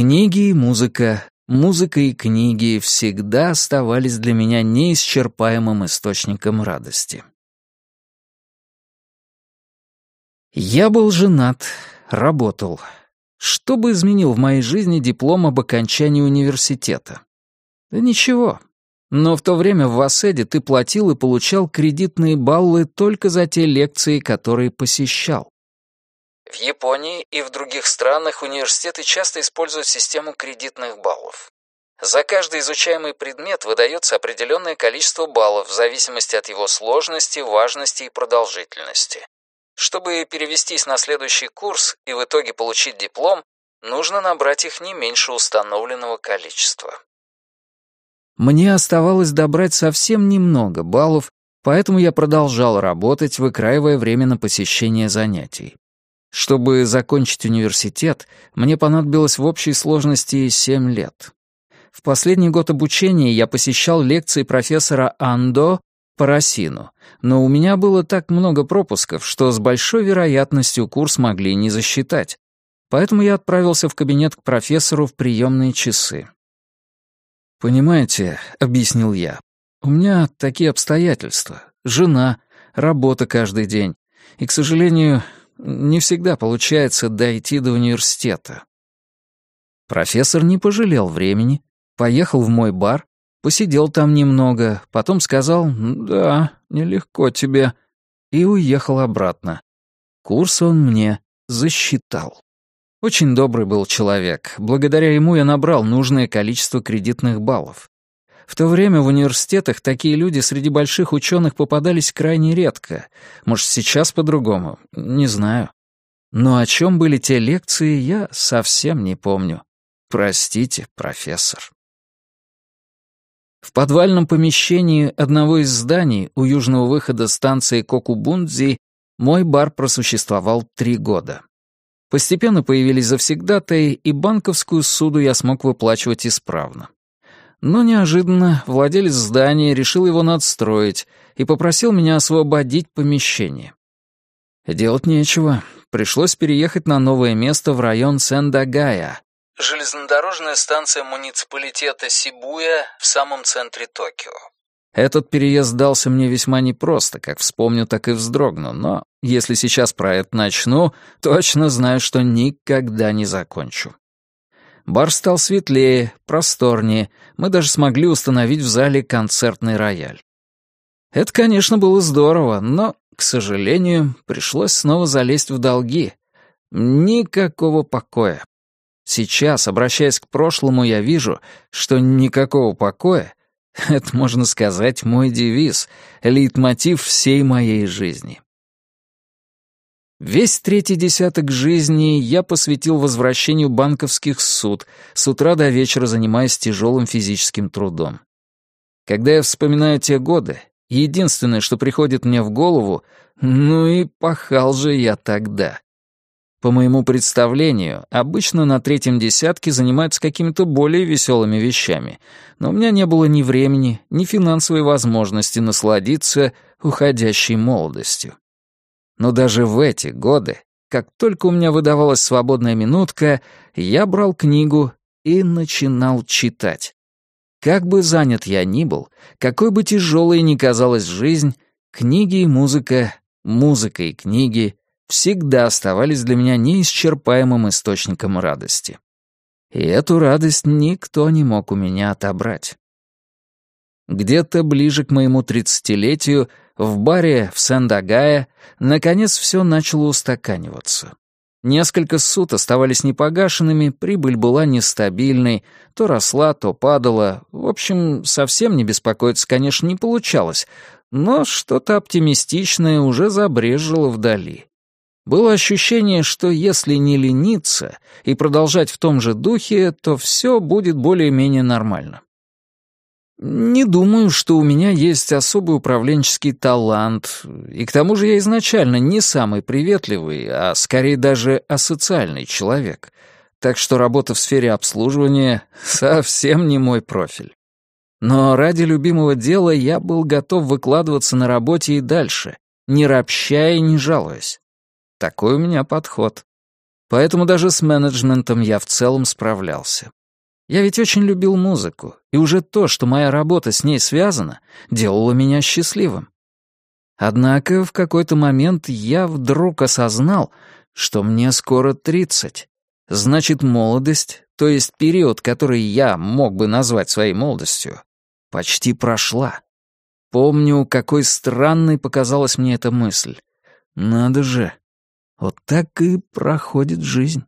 Книги и музыка, музыка и книги всегда оставались для меня неисчерпаемым источником радости. Я был женат, работал. Что бы изменил в моей жизни диплом об окончании университета? Да ничего. Но в то время в Васеде ты платил и получал кредитные баллы только за те лекции, которые посещал. В Японии и в других странах университеты часто используют систему кредитных баллов. За каждый изучаемый предмет выдается определенное количество баллов в зависимости от его сложности, важности и продолжительности. Чтобы перевестись на следующий курс и в итоге получить диплом, нужно набрать их не меньше установленного количества. Мне оставалось добрать совсем немного баллов, поэтому я продолжал работать, выкраивая время на посещение занятий. Чтобы закончить университет, мне понадобилось в общей сложности 7 лет. В последний год обучения я посещал лекции профессора Андо Парасину, но у меня было так много пропусков, что с большой вероятностью курс могли не засчитать. Поэтому я отправился в кабинет к профессору в приемные часы. «Понимаете», — объяснил я, — «у меня такие обстоятельства. Жена, работа каждый день. И, к сожалению, не всегда получается дойти до университета». Профессор не пожалел времени, поехал в мой бар Посидел там немного, потом сказал «Да, нелегко тебе», и уехал обратно. Курс он мне засчитал. Очень добрый был человек. Благодаря ему я набрал нужное количество кредитных баллов. В то время в университетах такие люди среди больших ученых попадались крайне редко. Может, сейчас по-другому? Не знаю. Но о чем были те лекции, я совсем не помню. Простите, профессор. В подвальном помещении одного из зданий у южного выхода станции Кокубундзи мой бар просуществовал три года. Постепенно появились завсегдатаи, и банковскую суду я смог выплачивать исправно. Но неожиданно владелец здания решил его надстроить и попросил меня освободить помещение. Делать нечего, пришлось переехать на новое место в район Сендагая, Железнодорожная станция муниципалитета Сибуя в самом центре Токио. Этот переезд дался мне весьма непросто, как вспомню, так и вздрогну, но если сейчас про это начну, точно знаю, что никогда не закончу. Бар стал светлее, просторнее, мы даже смогли установить в зале концертный рояль. Это, конечно, было здорово, но, к сожалению, пришлось снова залезть в долги. Никакого покоя. Сейчас, обращаясь к прошлому, я вижу, что никакого покоя — это, можно сказать, мой девиз, лейтмотив всей моей жизни. Весь третий десяток жизни я посвятил возвращению банковских суд, с утра до вечера занимаясь тяжелым физическим трудом. Когда я вспоминаю те годы, единственное, что приходит мне в голову, ну и пахал же я тогда. По моему представлению, обычно на третьем десятке занимаются какими-то более веселыми вещами, но у меня не было ни времени, ни финансовой возможности насладиться уходящей молодостью. Но даже в эти годы, как только у меня выдавалась свободная минутка, я брал книгу и начинал читать. Как бы занят я ни был, какой бы тяжелой ни казалась жизнь, книги и музыка, музыка и книги всегда оставались для меня неисчерпаемым источником радости. И эту радость никто не мог у меня отобрать. Где-то ближе к моему тридцатилетию в баре в Сен-Дагае наконец все начало устаканиваться. Несколько суд оставались непогашенными, прибыль была нестабильной, то росла, то падала. В общем, совсем не беспокоиться, конечно, не получалось, но что-то оптимистичное уже забрежило вдали. Было ощущение, что если не лениться и продолжать в том же духе, то все будет более-менее нормально. Не думаю, что у меня есть особый управленческий талант, и к тому же я изначально не самый приветливый, а скорее даже асоциальный человек, так что работа в сфере обслуживания совсем не мой профиль. Но ради любимого дела я был готов выкладываться на работе и дальше, не ропща и не жалуясь. Такой у меня подход. Поэтому даже с менеджментом я в целом справлялся. Я ведь очень любил музыку, и уже то, что моя работа с ней связана, делало меня счастливым. Однако в какой-то момент я вдруг осознал, что мне скоро тридцать. Значит, молодость, то есть период, который я мог бы назвать своей молодостью, почти прошла. Помню, какой странной показалась мне эта мысль. Надо же, вот так и проходит жизнь.